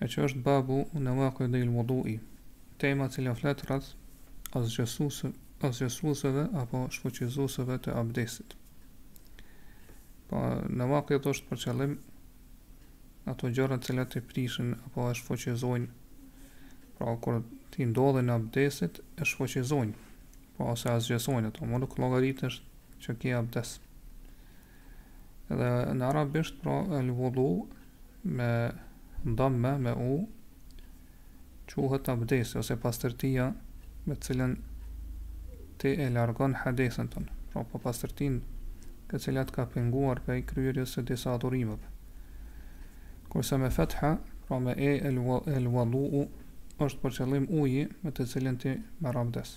e që është babu në vakë dhe il mudui, tema cila fletë rrëth asgjësusëve apo shfuqizusëve të abdesit. Po, në vakë dhe është për qëllim ato gjëra të cilat e prishin apo e shfuqizojnë, pra kur ti ndodhe në abdesit, e shfuqizojnë, po ose asgjësojnë ato, më nuk logarit është që ke abdes. Dhe në arabisht pra el vudhu me dhamme me u quhet abdesi ose pastërtia me të cilën ti e largon hadethin tënd, pra papastërtinë e cila të ka penguar prej kryerjes së disa adhurimeve. Kurse me fetha, pra me e el, el vedu'u, është për qëllim uji me të cilin ti merr abdes.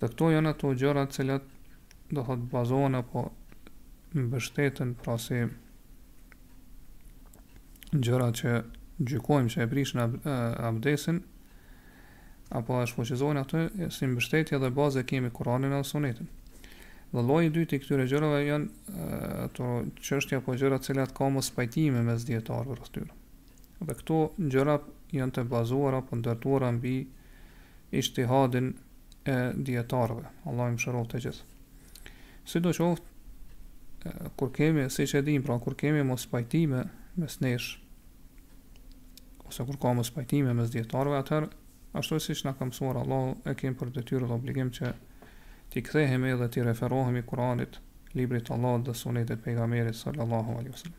Dhe këto janë ato gjëra të cilat do të thotë bazohen apo mbështeten pra si gjëra që gjykojmë që e prishin abdesin apo e shfuqizojnë atë si mbështetje dhe bazë e kemi Kur'anin dhe Sunetin. Dhe lloji i dytë i këtyre gjërave janë ato çështje apo gjëra të cilat ka mospajtime mes dijetarëve rreth tyre. Dhe këto gjëra janë të bazuara apo ndërtuara mbi ixhtihadin e dijetarëve. Allahu i mëshiroftë të gjithë. Sidoqoftë, kur kemi, siç e dimë, pra kur kemi mospajtime mes nesh, ose kur ka mospajtime mes dijetarëve, atëherë ashtu siç na ka mësuar Allahu, e kemi për detyrë dhe obligim që t'i kthehemi dhe t'i referohemi Kur'anit, librit të Allahut dhe sunetit të pejgamberit sallallahu alaihi wasallam.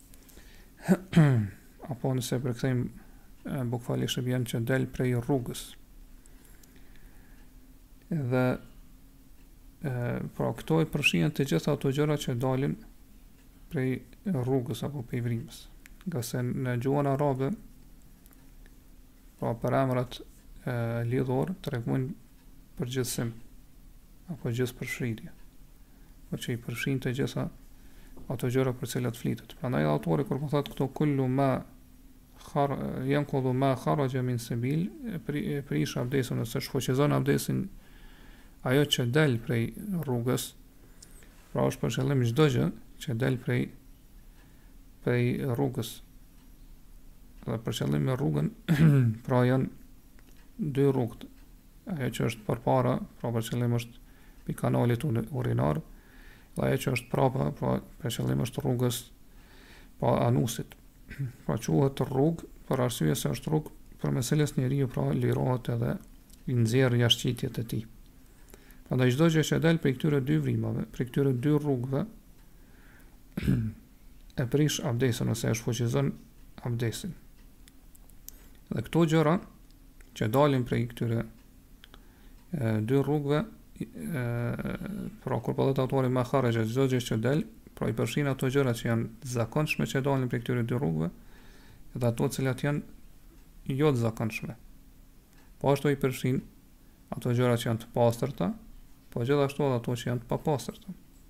apo nëse e përkthejmë bukfalisht i bjen që del prej rrugës. Dhe e, pra këto e përfshijnë të gjitha ato gjëra që dalin prej rrugës apo prej vrimës. Ngase në gjuhën arabe Pra përemrat e, lidhor tregojnë përgjithësim apo gjithëpërfshirje, pra që i përfshin të gjitha ato gjëra për cilat flitet. Prandaj autori kur po thotë këto kullu ma khar jani kullu ma kharaja min sebil e pri, prish abdesin ose shfuqizon abdesin ajo që del prej rrugës, pra është për qëllim çdo gjë që del prej prej rrugës. Dhe për qëllim me rrugën, pra janë dy rrugët. Ajo që është përpara, pra për qëllim është pi kanalit urinar, dhe ajo që është prapa, pra për qëllim është rrugës apo anusit. Pra quhet rrugë, për arsye se është rrugë përmes së cilës njeriu pra lirohet edhe i nxjerr jashtëqitjet e tij. Prandaj çdo gjë që del prej këtyre dy vrimave, prej këtyre dy rrugëve, e prish abdesin ose e shfuqizon abdesin. Dhe këto gjëra që dalin prej këtyre e, dy rrugëve, e, pra kur po thotë autori ma kharaxhe, gjithë gjithçka del, pra i përshin ato gjëra që janë të zakonshme që dalin prej këtyre dy rrugëve, dhe ato të cilat janë jo të zakonshme. Po ashtu i përshin ato gjëra që janë të pastërta, po gjithashtu edhe ato që janë të papastërta.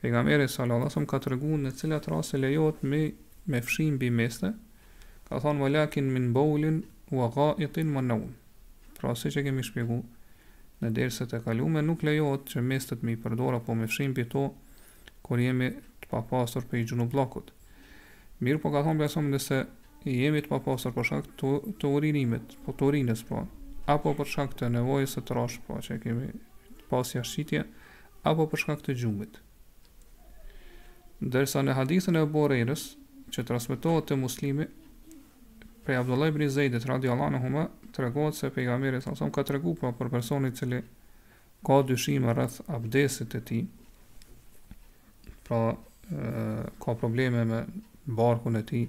Pejgamberi sallallahu alejhi ve sellem ka treguar në cilat raste lejohet me me fshi mbi meste, ka thënë walakin min bawlin wa gha'itin wa nawm. Pra siç e kemi shpjeguar në dersat e kaluara, nuk lejohet që mestet me i përdor apo me fshi mbi to kur jemi të papastër prej xhunublakut. Mirëpo ka thonë Pejgamberi alejhi selam nëse jemi të papastër për shkak të, të urinimit, po të urinës po, apo për shkak të nevojës së trash, po që kemi pas jashtëqitje, apo për shkak të gjumit. Ndërsa në hadithin e Abu Hurairës, që transmetohet te Muslimi, prej Abdullah ibn Zeidit radhiyallahu anhuma, tregohet se pejgamberi alejhi selam ka treguar pra për personin i cili ka dyshime rreth abdesit të tij, pra e, ka probleme me barkun e tij,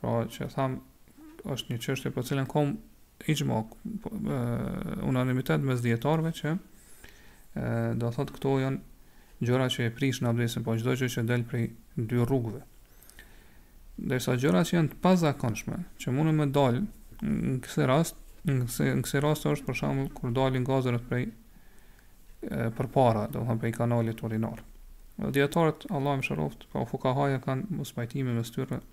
Pra siç thamë është një çështje për të cilën ka ixhma po, unanimitet mes dietarëve që do thot këto janë gjëra që e prishin abdesin, po çdo gjë që del prej dy rrugëve. Ndërsa gjëra që janë të pazakonshme, që mundën me dal në këtë rast, në këtë në këtë rast është për shembull kur dalin gazrat prej përpara, do thënë prej kanalit urinar. Dietarët Allahu i mëshiroftë, po fukahatë kanë mospajtime mes tyre. Së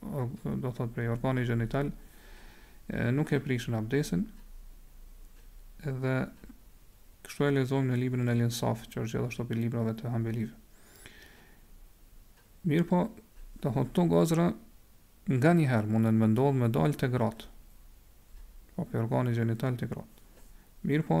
do thot prej organit gjenital nuk e prishin abdesin dhe kështu e lexojmë në librin El-Insaf që është gjithashtu prej librave të hambelive mirëpo do thot këto gazra nganjëherë mundën me ndodhë me dalë te gratë po prej organit gjenital te gratë mirëpo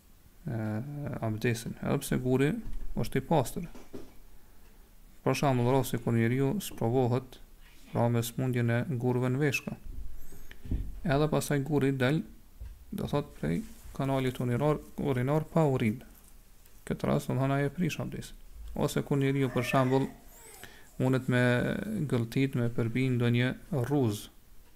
abdesin, edhe pse guri është i pastër. Për shembull, rasti kur njeriu sprovohet pra me smundjen e gurëve në veshka. Edhe pastaj guri del, do thot prej kanalit urinar, urinar pa urinë. Në këtë rast do thonë ai e prish abdesin. Ose kur njeriu për shembull mundet me gëlltit, me përbi ndonjë rruzë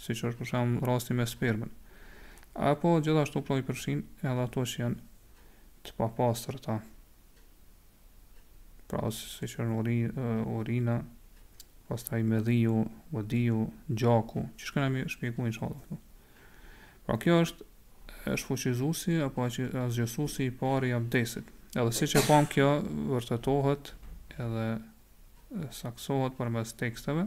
siç është për shembull rasti me spermën. Apo gjithashtu pra i përfshin edhe ato që janë të papastërta. Pra siç është uri, urina, pastaj medhiu, vediu, gjaku, që ç'kena me shpjegu inshallah këtu. Pra kjo është shfuqizusi apo asgjësusi i pari abdesit. Edhe siç e pam kjo vërtetohet edhe saktësohet përmes teksteve,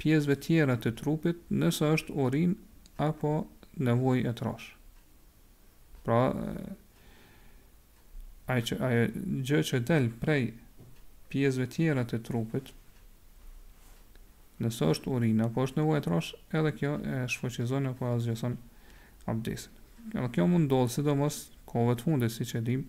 pjesëve tjera të trupit nëse është urinë apo nevojë e trashë. Pra, ai që ai gjë që del prej pjesëve tjera të trupit, nëse është urinë apo është nevojë e trashë, edhe kjo e shfuqizon apo asgjëson abdesin. Edhe kjo mund ndodhë, sidomos kohëve të fundit, siç e dimë,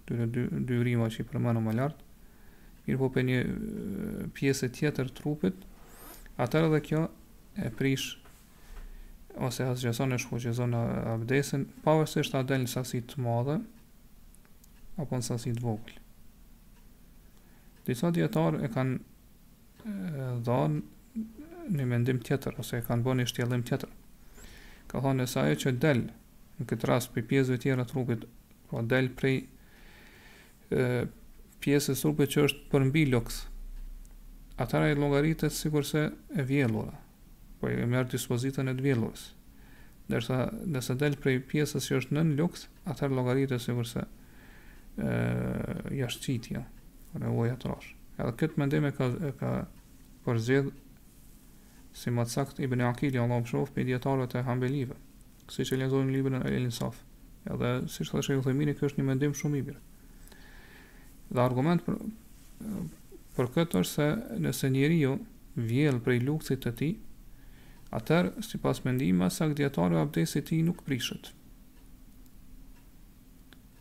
këtyre dy dy vrima që i përmendëm më lart, mirëpo prej një pjese tjetër trupit, atëherë edhe kjo e prish ose asgjëson e shfuqizon abdesin, pavarësisht a del në sasi të madhe apo në sasi të vogël. Disa dijetarë e kanë dhënë një mendim tjetër, ose e kanë bo një shtjellim tjetër. Kanë thonë nëse ajo që del në këtë rast prej pjesëve tjera të trupit, po del prej e, pjesës e trupit që është përmbi lukth, atëherë llogaritet sikurse e vjellura, po e merr dispozitën e të vjellurës. Ndërsa nëse del prej pjesës që është nën lukth, atëherë llogaritet sikurse jashtëqitja, nevoja e trashë. Edhe këtë mendim e ka e ka përzgjedh si më të saktë Ibn Aqili, Allahu e mëshiroftë, prej dijetarëve të Hambelive, siç e lexojmë në librin El Insaf. Edhe siç thoshte Ibn Uthejmini, ky është një mendim shumë i mirë. Dhe argument për për këtë është se nëse njeriu vjell prej lukthit të tij, atëherë sipas mendimit më të saktë të dijetarëve abdesi i tij nuk prishet.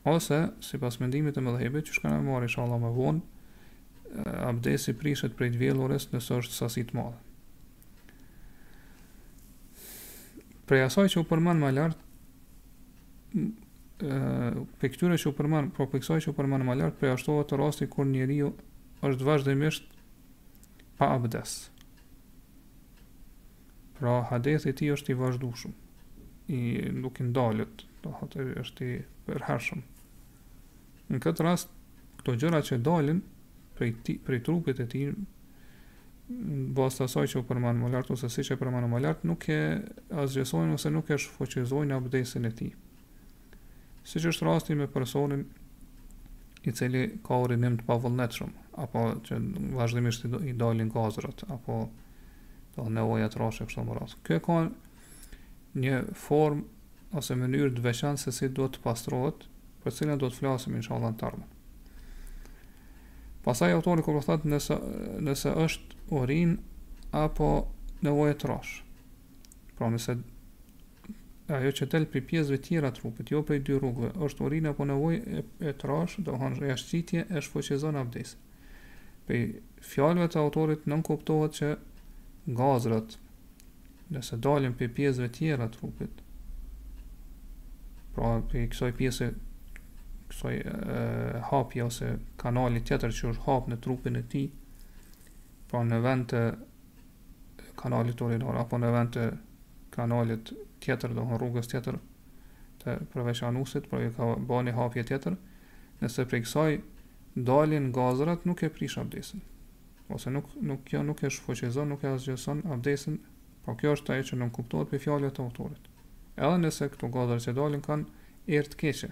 ose sipas mendimit të medhhebit që ç'kena me marr ishalla më vonë abdesi prishet prej të vjellurës nëse është në sasi të madhe prej asaj që u përmend më lart prej këtyre që u përmend pra prej kësaj që u përmend më lart përjashtohet rasti kur njeriu është vazhdimisht pa abdes Pra hadethi i tij është i vazhdueshëm. I nuk i ndalet, do të thotë është i përhershëm. Në këtë rast këto gjëra që dalin prej tij, prej trupit të tij në bazë të asaj që u përmend më lart ose siç e përmend më lart nuk e asgjësojnë ose nuk e shfuqizojnë abdesin e tij. Siç është rasti me personin i cili ka urinim të pavullnetshëm apo që vazhdimisht i dalin gazrat apo do t'thotë nevoja e trashë e kështu me radhë. Kjo ka një formë ose mënyrë të veçantë se si duhet të pastrohet, për cilën do të flasim inshallah në të ardhmen. Pastaj autori kur thotë nëse nëse është urinë apo nevoja e trashë. Pra nëse ajo që del prej pjesëve tjera trupit, jo prej dy rrugëve, është urinë apo nevojë e, e trashë, domethënë jashtëqitje, e shfuqizon abdesin. Prej fjalëve të autorit nënkuptohet që gazrat, nëse dalin prej pjesëve tjera trupit, pra prej kësaj pjese kësaj hapje ose kanali tjetër që është hapë në trupin e tij, pra në vend të kanalit urinor apo në vend të kanalit tjetër, domethënë rrugës tjetër të përveç anusit, pra iu ka ba një hapje tjetër, nëse prej kësaj dalin gazrat nuk e prish abdesin. Ose nuk, nuk, kjo nuk e shfuqizon, nuk e asgjëson abdesin, pra kjo është ajo që nënkuptohet prej fjalëve të autorit. Edhe nëse këto gazrat që dalin kanë erë të keqe,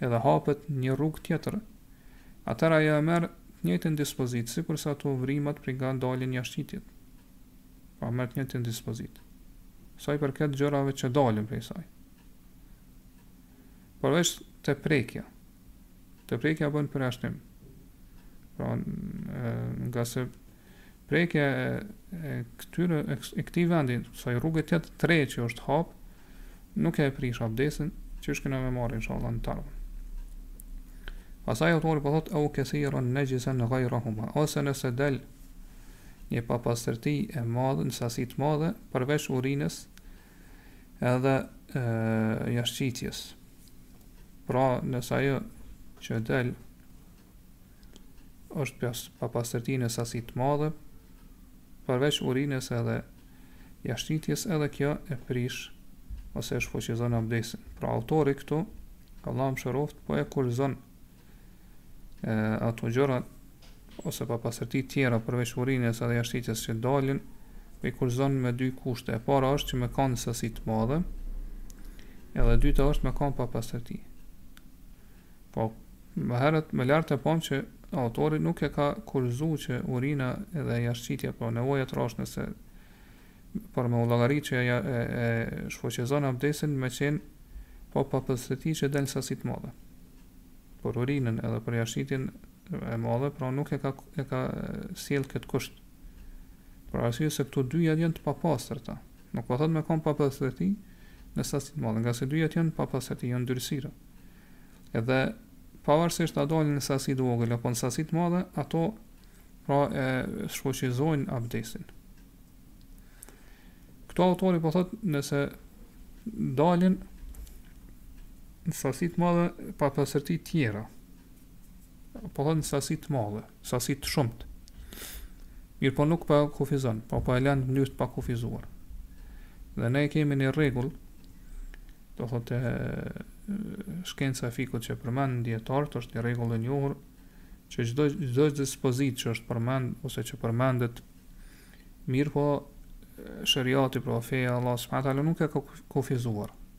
edhe hapet një rrugë tjetër, atëherë ajo e merr të njëjtën dispozitë, sikurse ato vrimat prej nga dalin jashtëqitjet. Pra merr të njëjtën dispozitë. Sa i përket gjërave që dalin prej saj. Përveç te prekja. Te prekja bën përjashtim. Pra ngase Prekja e, e këtyre e, e këtij vendi, kësaj rruge të tretë që është hap, nuk e prish abdesin, siç kena me marrë, inshallah, në t'ardhmen. Pasaj autori po thotë, au kethiren nexhisen gajrahuma, ose nëse del një papastërti e madhe, në sasi t'madhe, përveç urinës edhe e, jashtëqitjes. Pra, nëse ajo që del është pjas papastërti në sasi të madhe, përveç urinës edhe jashtëqitjes edhe kjo e prish ose e shfuqizon abdesin. Pra autori këtu, Allahu e mëshiroftë, po e kufizon e, ato gjëra ose papastërti tjera përveç urinës edhe jashtëqitjes që dalin, po i kufizon me dy kushte. E para është që me kanë sasi të madhe, edhe e dyta është me kanë papastërti. Po, më herët më lart e pamë që autori nuk e ka kushtëzu që urina dhe jashtëqitja, pra nevoja e trashë nëse për me u llogarit që e, e, e shfuqizon abdesin me qenë papastërti që del në sasi të madhe. Për urinën edhe për jashtëqitjen e madhe, pra nuk e ka, e ka sjellë këtë kusht. Për arsye se këto dyja janë të papastërta. Nuk po thotë me kon papastërti në sasi të madhe, ngase dyja janë papastërti, janë ndyrësira. Edhe pavarësisht a dalin në sasi të vogël apo në sasi të madhe, ato pra e shfuqizojnë abdesin. Këto autori po thotë nëse dalin në sasi të madhe papastërti tjera, po thotë në sasi të madhe. Sasi të shumtë. Mirëpo nuk po e kufizon, po po e lë në mënyrë të pakufizuar. Dhe ne kemi një rregull, do thotë shkenca e fikhut që përmendin dijetarët është një rregull i njohur që çdo çdo dispozitë që është përmend ose që përmendet mirëpo sheriati pra feja e Allahut subhanahu nuk e ka kufizuar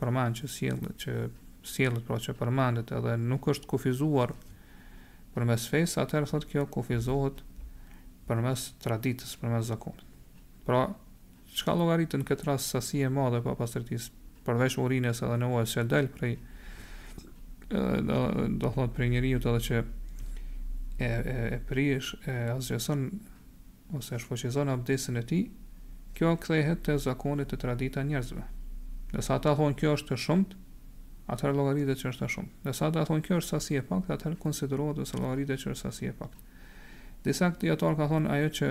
përmend që sjellë që sillet pra që përmendet edhe nuk është kufizuar përmes fesë, atëherë thotë kjo kufizohet përmes traditës, përmes zakonit. Pra, çka llogaritet në këtë rast sasi e madhe e papastërtisë, përveç urinës edhe nevojës që del prej do do thotë prej njeriut edhe që e e, e prish e asgjëson ose e shfuqizon abdesin e tij, kjo kthehet te zakoni te tradita e njerëzve. Nëse ata thonë kjo është e shumtë, atëherë llogaritet që është e shumtë. Nëse ata thonë kjo është sasi e paktë, atëherë konsiderohet ose llogaritet që është sasi e paktë. Disa dijetarë kanë thënë ajo që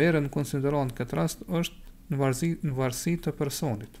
merret në konsideratë në këtë rast është në varësi në varësi të personit.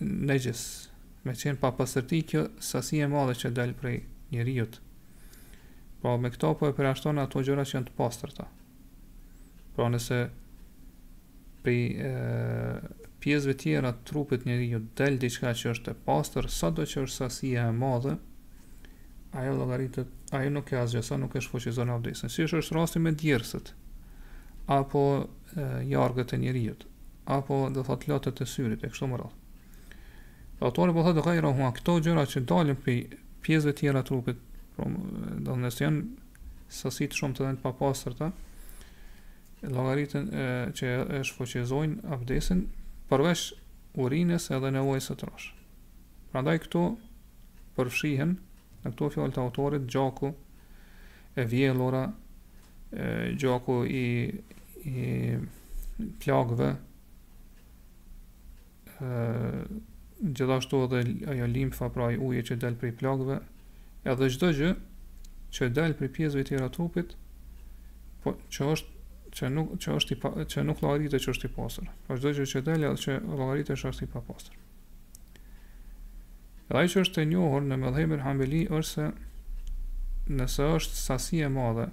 nexhis, me qenë papastërti kjo sasi e madhe që del prej njeriut. Pra me këtë po e përjashton ato gjëra që janë të pastërta. Pra nëse prej e, pjesëve tjera të trupit njeriut del diçka që është e pastër, sado që është sasia e madhe, ajo llogaritet, ajo nuk e asgjëson, nuk e shfuqizon abdesin. Si është rasti me djersët apo e, jargët e njeriut. apo do thotë lotët e syrit e kështu me radhë. Dhe autori po thotë gajra hua, këto gjëra që dalin prej pjesëve tjera trupit, pra do të thotë janë sasi të shumtë dhe të papastërta, llogariten që e shfuqizojnë abdesin përveç urinës edhe nevojës së trashë. Prandaj këtu përfshihen në këto fjalë të autorit gjaku, e vjellura, gjaku i, i plagëve, gjithashtu edhe ajo limfa pra ai uji që del prej plagëve, edhe çdo gjë që del prej pjesëve të tjera të trupit, po që është që nuk që është i pa, që nuk llogaritet që është i pastër. Po çdo gjë që del edhe që llogaritet është i papastër. Dhe ajo që është e njohur në medhhebin Hanbeli është se nëse është sasi e madhe,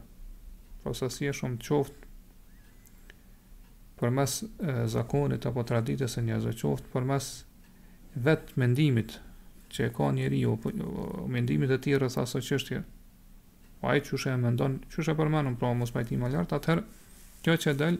po sasi e shumë qoftë përmes zakonit apo traditës së njerëzve, qoftë përmes vetë mendimit që e ka njeriu, po, mendimit të tij rreth asaj çështje, po ai qysh e mendon, qysh e përmendëm, pra mos, pak më lartë, atëherë, kjo që del,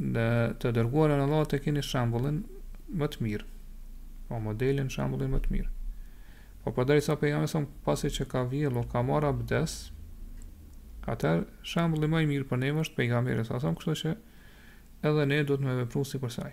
Dhe te i dërguari i Allahut e keni shembullin më të mirë. Po modelin shembullin më të mirë. Po përderisa pejgamberi alejhi selam pasi që ka vjellë, ka marrë abdes, atëherë shembulli më i mirë për neve është pejgamberi alejhi selam kështu që edhe ne duhet me vepru sipas saj.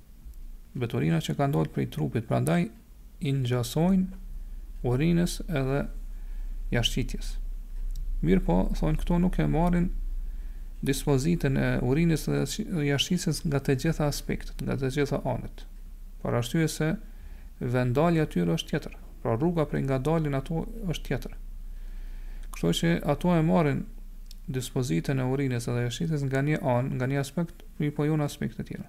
Mbeturina që kanë dalë prej trupit, prandaj i ngjasojnë urinës edhe jashtëqitjes. Mirëpo, thonë këto nuk e marrin dispozitën e urinës dhe jashtëqitjes nga të gjitha aspektet, nga të gjitha anët. Për arsye se venddalja tyre është tjetër, pra rruga prej nga dalin ato është tjetër. Kështu që ato e marrin dispozitën e urinës dhe jashtëqitjes nga një anë, nga një aspekt, mirëpo jo në aspektet tjera.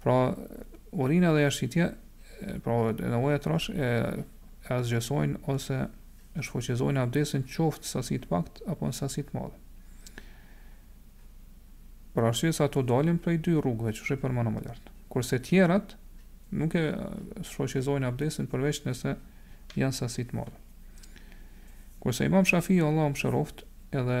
Pra, urina dhe jashtëqitja, pra nevoja e trashë e e asgjësojnë ose e shfuqizojnë abdesin qoftë në sasi të pakt apo në sasi të madhe. Për arsye se ato dalin prej dy rrugëve qysh e përmenda më lartë. Kurse tjerat nuk e shfuqizojnë abdesin përveç nëse janë sasi të mëdha. Kurse imam Shafiu, Allahu e mëshiroftë, edhe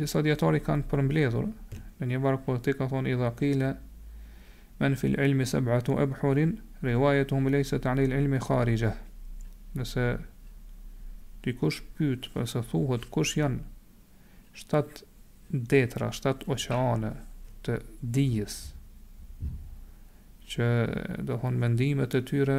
disa dijetarë i kanë përmbledhur në një varg, poeti ka thonë idha kile men fil ilmi seb'atu ebhurin rivajetuhum lejset anil ilmi kharixhe nëse dikush pyt nëse thuhet kush janë shtat detra, shtat oqeane të dijes që do thonë mendimet e tyre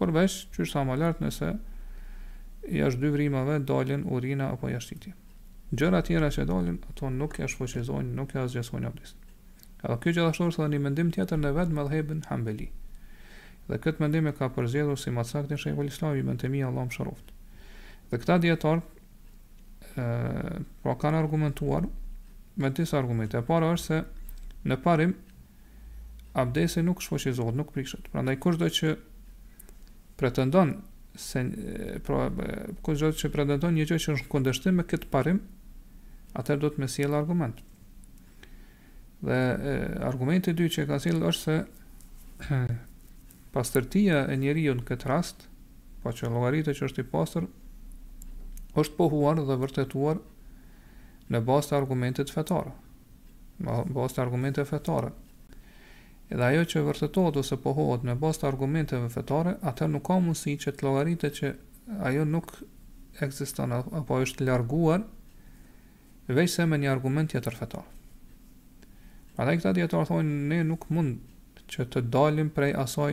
përveç, qysh thashë më lart, nëse jashtë dy vrimave dalin urina apo jashtëqitje. Gjëra tjera që dalin, ato nuk e shfuqizojnë, nuk e asgjësojnë abdestin. Edhe kjo gjithashtu është edhe një mendim tjetër në vetë medhhebin Hanbeli. Dhe këtë mendim e ka përzgjedhur si më të saktë Sheikhul Islam Ibn Taymija Allahu e mëshiroftë. Dhe këta dijetarë pra kanë argumentuar me disa argumente. E para është se në parim abdesi nuk shfuqizohet, nuk prishet. Prandaj kushdo që pretendon se pra kushdo që pretendon një gjë që është në kundërshtim me këtë parim, atëherë duhet me sjell argument. Dhe e, argumenti i dytë që ka sjell është se pastërtia e njeriu në këtë rast, pra po që llogaritet që është i pastër, është pohuar dhe vërtetuar në bazë të argumentit fetar. në bazë të argumenteve fetare. Edhe ajo që vërtetohet ose pohohet në bazë të argumenteve fetare, atëherë nuk ka mundësi që të llogaritet që ajo nuk ekziston apo është larguar veçse me një argument tjetër fetar. Prandaj këta dietar thonë ne nuk mund që të dalim prej asaj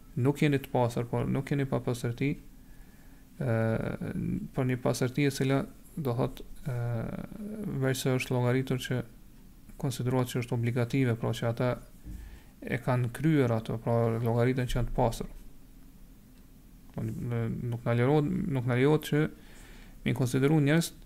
Nuk jeni të pastër, pra nuk jeni papastërti, ë po një pastërti e cila do thot ë veçse është llogaritur që konsiderohet që është obligative, pra që ata e kanë kryer atë, pra llogariten që janë të pastër. Po, nuk na lejohet, nuk na lejohet që me i konsideru njerëzit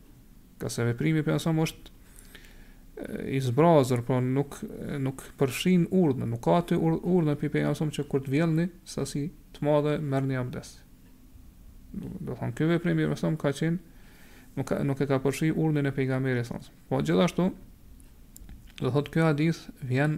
Ngase veprimi i pejgamberit është i zbrazur, pra nuk nuk përfshin urdhër, nuk ka aty urdhër prej pejgamberit që kur të vjellni sasi të madhe merrni abdes. Do me thënë ky veprim i mëson ka qenë nuk ka, nuk e ka përfshi urdhrin e pejgamberit sa. Po gjithashtu do thotë ky hadith vjen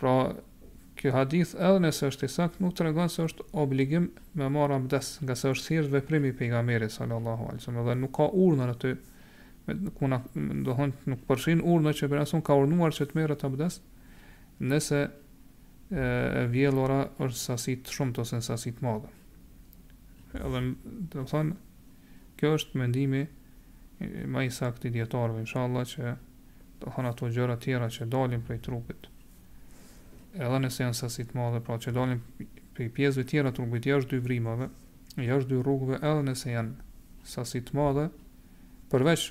Pra, ky hadith edhe nëse është i saktë, nuk tregon se është obligim me marr abdes, ngase është thjesht veprim i pejgamberit sallallahu alaihi wasallam dhe nuk ka urdhër aty me ku na do thon nuk përfshin urdhër që pejgamberi ka urdhëruar që të merret abdes, nëse e vjellura është në sasi të shumtë ose në sasi të madhe. Edhe do thon Kjo është mendimi ma i saktë i dijetarëve, inshallah që do me thënë ato gjëra të tjera që dalin prej trupit, edhe nëse janë sasi të madhe, pra që dalin prej pjesëve tjera të trupit jashtë dy vrimave, jashtë dy rrugëve, edhe nëse janë sasi të madhe, përveç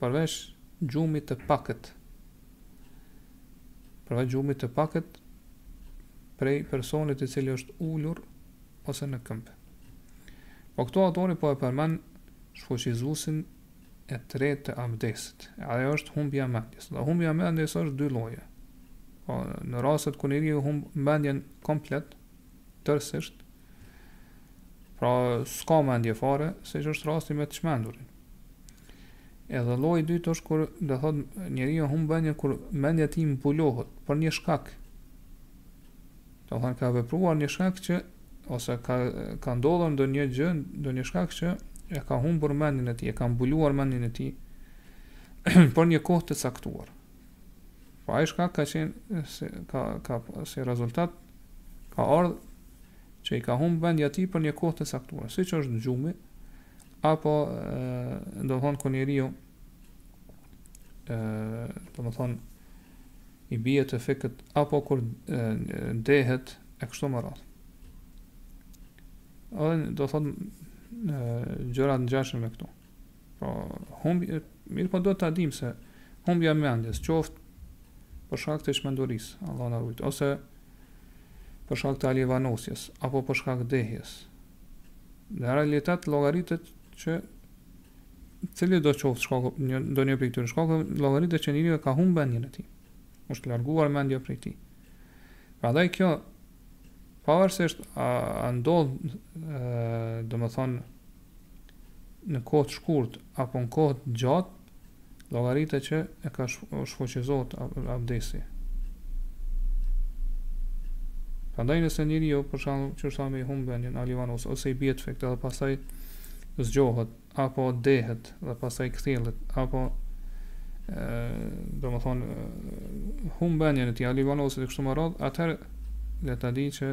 Përveç gjumit të pakët Përveç gjumit të pakët prej personit i cili është ulur ose në këmbë. Po këtu autori po e përmend shfuqizuesin e tretë të abdesit. Ajo është humbja e mendjes. Dhe humbja e mendjes është dy lloje. Po në rastet kur njeriu humb mendjen komplet, tërësisht, pra s'ka mendje fare, siç është rasti me të çmendurin. Edhe lloji i dytë është kur domethënë njeriu humb mendjen kur mendja e tij mbulohet për një shkak. Domethënë ka vepruar një shkak që ose ka ka ndodhur ndonjë gjë, ndonjë shkak që e ka humbur mendjen e tij, e ka mbuluar mendjen e tij për një kohë të caktuar. Po ai shkak ka qenë se ka ka si rezultat ka ardhur që i ka humb mendja e tij për një kohë të caktuar, siç është gjumi, Apo, domethënë, kur njeriu, domethënë, i bie të fikët, apo kur dehet, e kështu me radhë. Edhe, domethënë, gjëra të ngjashme me këto. Pra, humbje, mirëpo duhet ta dimë se, humbja e mendjes, qoftë, për shkak të çmendurisë, Allahu na rujt, ose, për shkak të alivanosjes, apo për shkak dehjes, Në realitet llogaritet që cilido qoftë shkaku një ndonjë prej këtyre shkaqeve llogaritet që njeriu ka humbë mendjen e tij. Është larguar mendja prej tij. Prandaj kjo pavarësisht a, a ndodh domethënë në kohë të shkurt apo në kohë të gjatë Llogaritet që e ka shfuqizohet abdesi. Prandaj nëse njeriu për shembull që është me humb mendjen alivanoset ose i bie të fikët dhe pastaj zgjohet apo dehet dhe pastaj kthjellet apo domethënë humb mendjen e tij alivanoset dhe kështu me radhë atëherë le ta di që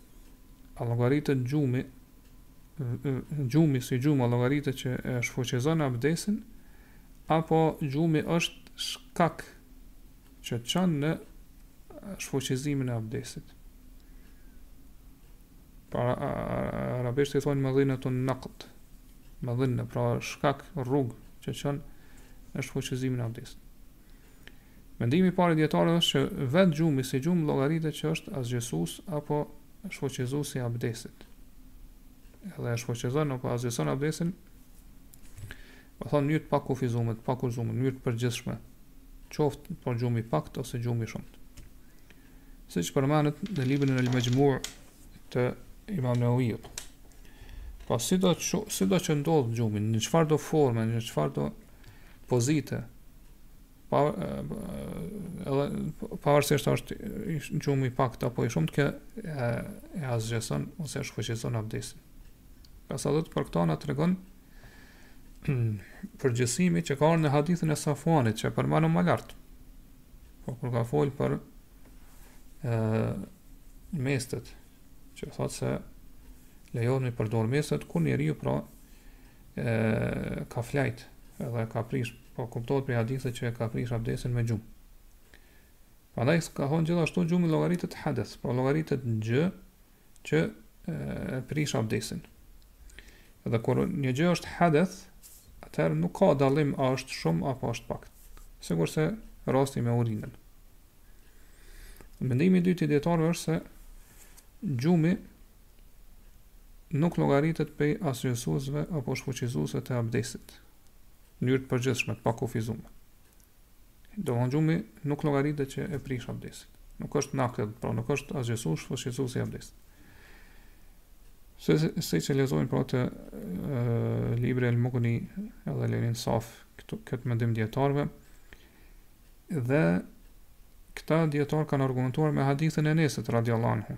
A llogaritet gjumi gjumi si gjumë a llogaritet që e shfuqizon abdesin apo gjumi është shkak që të çon në shfuqizimin e abdesit. Pra arabisht i thonë medhinetun nakd. Medhine pra shkak rrugë që çon në shfuqizimin e abdesit. Mendimi i parë i dijetarëve është që vetë gjumi si gjumë llogaritet që është asgjësues apo shfuqizues i abdesit. Edhe e shfuqizon apo asgjëson abdesin Domethënë në mënyrë të pakufizume, të pakufizume, në mënyrë të përgjithshme, qoftë pra gjumi i pakët ose gjumi i shumtë. Siç përmendet në librin e në El-Mexhmu të imam Neveviut. Pra sido, që, sido që ndodh gjumi, në çfarëdo forme, në çfarëdo pozite, pra, edhe pavarësisht është i gjumë i pakët apo i shumtë ky e, e asgjëson ose e shfuqizon abdesin. Kanë thënë për këtë na tregon përgjithësimi që ka ardhë në hadithin e Safuanit që e përmendëm më lartë. Po kur ka folë për e, mestet që thotë se lejohet me i përdor mestet kur njeriu pra e ka flajt edhe ka prish, po kuptohet për hadithet që e ka prish abdesin me gjumë. Prandaj ka thonë gjithashtu gjumi llogaritet hadith, pra llogaritet gjë që e prish abdesin. Dhe kur një gjë është hadith, atëherë nuk ka dallim a është shumë apo është pak. Sikur se është rasti me urinën. Mendimi i dytë i dietarëve është se gjumi nuk llogaritet prej asgjësuesve apo shfuqizuesve të abdestit, në mënyrë të përgjithshme, të pakufizuar. Domthon gjumi nuk llogaritet që e prish abdestin. Nuk është naked, pra nuk është asgjësues shfuqizues i abdestit. Siç e lexojmë pra te e, libri El Mugni edhe El Insaf këtu, këtë mendim dijetarëve dhe këta dijetarë kanë argumentuar me hadithin e Enesit radiallahu anhu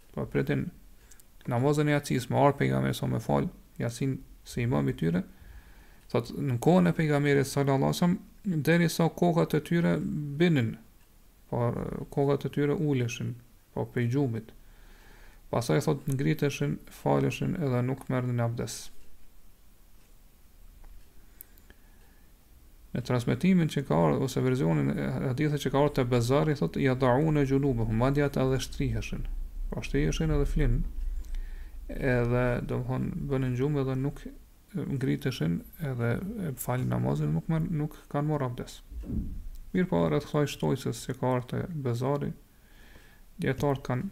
Po pritnin namazin e jacisë me ardhë pejgamberi s.a. me falë jacinë si imam i tyre, thot në kohën e pejgamberit sallallahu alajhi wasallam derisa kokat e tyre binin pra kokat e tyre uleshin po prej gjumit pastaj thot ngriteshin faleshin edhe nuk merrnin abdes Në transmetimin që ka ardhur ose versionin e hadithit që ka ardhur te Bezari thotë yada'una junubahum, madje ata edhe shtriheshin. Pra shtriheshin edhe flinin. Edhe domethënë binin në gjumë edhe nuk ngriteshin edhe e falnin namazin nuk më, nuk kanë marrë abdes. Mirëpo rreth kësaj shtojcës që ka ardhur te Bezari, dijetarët kanë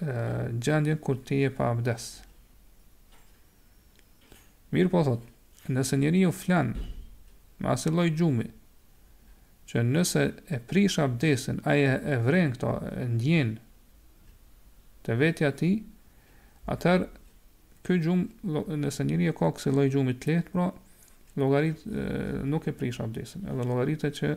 gjendjen kur ti je pa abdes. Mirëpo thot, nëse njeriu flen me asi lloj gjumi, që nëse e prish abdesin, ai e vren këto, e ndjen te vetja e tij, atëherë ky gjumë, nëse njeriu e ka kësi lloj gjumi të lehtë, pra, llogarit, nuk e prish abdesin, edhe llogaritet që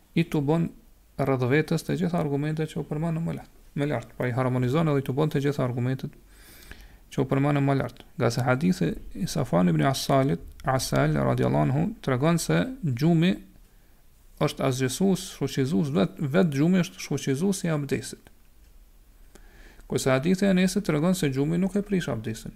i tubon rreth vetes të gjitha argumentet që u përmendën më lart. Më lart, pra i harmonizon edhe i tubon të gjitha argumentet që u përmendën më lart. Ngase hadithi i Safan ibn Asalit, Asal radhiyallahu anhu tregon se gjumi është asgjësues, shfuqizues vet vet gjumi është shfuqizues i abdesit. Kurse hadithi i Enesit tregon se gjumi nuk e prish abdesin.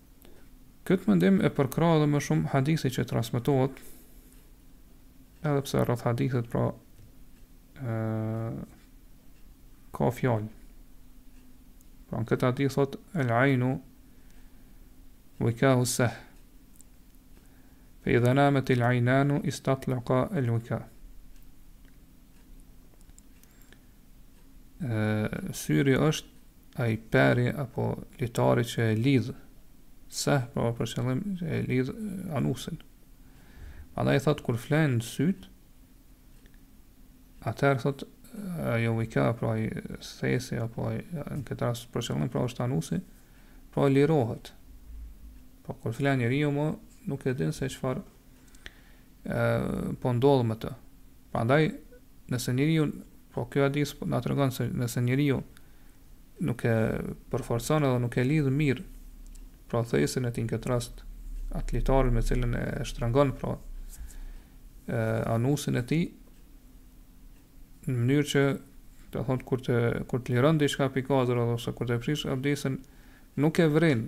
Këtë mendim e përkrah edhe më shumë hadithi që transmetohet, edhe pse rreth hadithit pra ë ka fjalë. Pra në këtë hadith thot el ainu wikahu sah. Fa idha namat el ainani istatlaqa el wika. syri është ai peri apo litari që e lidh sehin pra për qëllim që e lidh anusin Andaj i thot kur flen në syt atëherë thot ajo vika pra i thesit apo ai në këtë rast për qëllim pra është anusi pra lirohet po kur flen njeriu më nuk e din se çfarë po ndodh me të. Prandaj nëse njeriu po ky hadith po na tregon se nëse njeriu nuk e përforcon edhe nuk e lidh mirë pra thesin e tij në këtë rast atë litarin me të cilin e shtrëngon pra e, anusin e tij në mënyrë që do të thotë kur të kur të liron diçka si gazra ose kur të prish abdesin nuk e vëren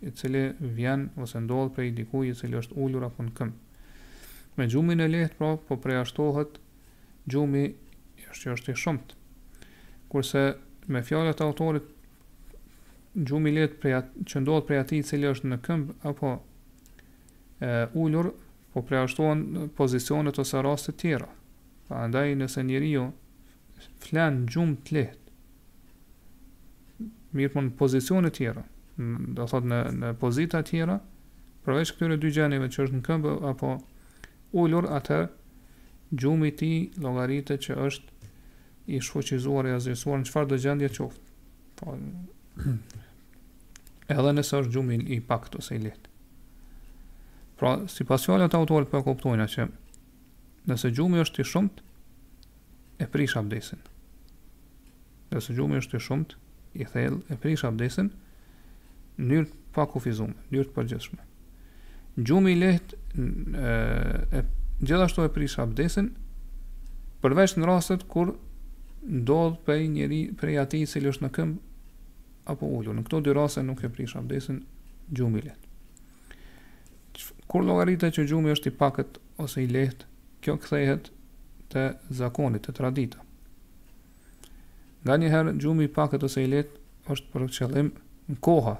i cili vjen ose ndodh prej dikujt i cili është ulur apo në këmbë. Me gjumin e lehtë pra po përjashtohet gjumi që është i shumtë. Kurse me fjalët e autorit gjumi i lehtë prej që ndodh prej atij i cili është në këmbë apo e, ulur po përjashtohen pozicionet ose rastet tjera. Prandaj nëse njeriu flen gjumë të lehtë, mirëpo në pozicione tjera, do thot në, në pozita tjera, përveç këtyre dy gjendjeve që është në këmbë, apo ulur atëherë gjumi i tij llogaritet që është shfuqizues i abdesit në çfarëdo gjendje qoftë. Po, edhe nëse është gjumi i pakt ose i lehtë. Pra, sipas fjalëve të autorit pra po kuptojmë që Nëse gjumi është i shumtë, e prish abdesin. Nëse gjumi është i shumtë, i thellë, e prish abdesin, në mënyrë të pakufizume, në mënyrë të përgjithshme. Gjumi i lehtë, e, gjithashtu e prish abdesin, përveç në rastet kur ndodh prej njeri, prej atij i cili është në këmbë, apo ulur. Në këto dy raste nuk e prish abdesin, gjumi i lehtë. Kur llogaritet që gjumi është i pakët ose i lehtë, kjo kthehet te zakoni, te tradita. Nganjëherë gjumi i pakët ose i lehtë është për qëllim në kohë,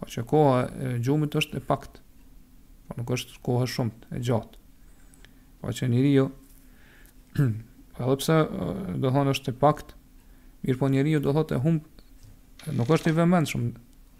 pra që koha e gjumit është e pakët, pra nuk është koha shumë e gjatë. Pra që njeriu edhe pse do të thotë është e pakët, mirëpo njeriu do thotë e humb nuk është i vëmendshëm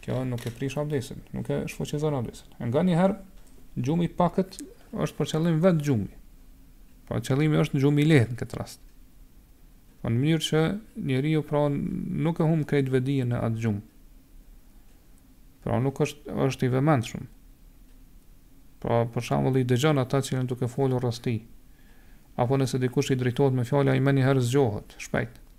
Kjo nuk e prish abdesin, nuk e shfuqizon abdesin. E nga një herë, gjumi i pakët është për qëllim vetë gjumi. Pra qëllimi është gjumi i lehtë në këtë rast. Pra në mënyrë që njeriu pra nuk e humb krejt vetëdijen në atë gjumë. Pra nuk është, është i vëmendshëm. Pra për shembull i dëgjon ata që janë duke folur rreth tij. Apo nëse dikush i drejtohet me fjalë, ai menjëherë zgjohet, shpejt.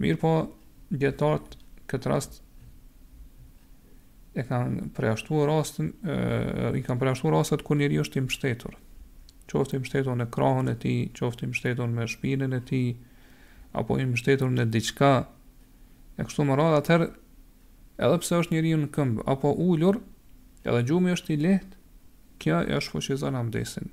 Mirëpo, dijetarët në këtë rast e kanë përjashtuar rastin, i kanë përjashtuar rastet kur njeriu është i mbështetur. Qoftë i mbështetur në krahun e tij, qoftë i mbështetur me shpinën e tij, apo i mbështetur në diçka, e kështu me radhë atëherë, edhe pse është njeriu në këmbë, apo ulur, edhe gjumi është i lehtë, kjo e shfuqizon abdesin.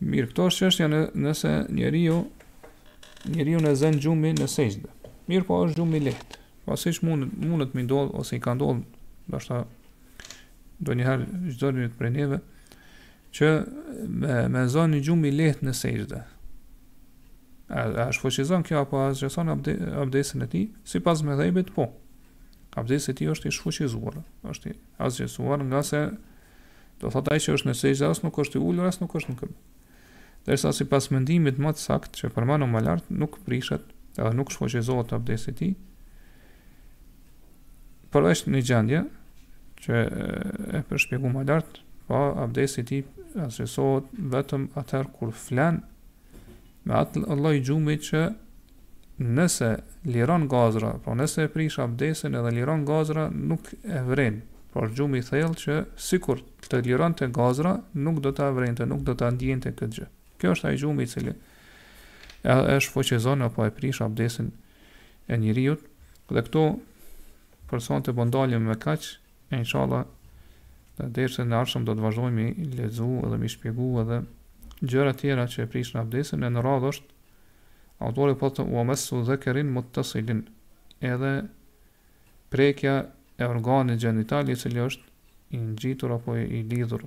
Mirë, këtu është çështja në, nëse njeriu njeriun e zën gjumi në sexhde. Mirëpo është gjumi i lehtë. Po siç mund mundet me ndodh ose i ka ndodhur, ndoshta ndonjëherë çdonjërit prej neve që me e zën një gjum i lehtë në sexhde. A, a e shfuqizon kjo apo asgjëson abde, abdesin e tij? Sipas medhhebit po. Abdesi i tij është i shfuqizuar, është i asgjësuar nga se Do thotë ai që është në sexhde as nuk është i ulur as nuk është në këmbë. Derisa sipas mendimit më të saktë që përmendëm më lart, nuk prishet edhe nuk shfuqizohet abdesi i tij. Përveç në gjendje që e përshpjegu më lartë, pra po, abdesi i tij asgjësohet vetëm atëherë kur flen me atë lloj gjumi që nëse liron gazra, pra nëse e prish abdesin edhe liron gazra, nuk e vren. Pra është gjumë i thellë që sikur të lironte gazra, nuk do ta vrente, nuk do ta ndjente këtë gjë. Kjo është ai gjumi i cili e, e shfuqizon apo e prish abdesin e njeriut. Dhe këtu për sonte po ndalemi po me kaq, Inshallah në dersin e ardhshëm do të vazhdojmë mi lexu dhe mi shpjegu edhe gjërat tjera që e prishin abdesin e në radhë është autori po thotë ue messu dhekerin muttesilin edhe prekja e organit gjenital i cili është i ngjitur apo i lidhur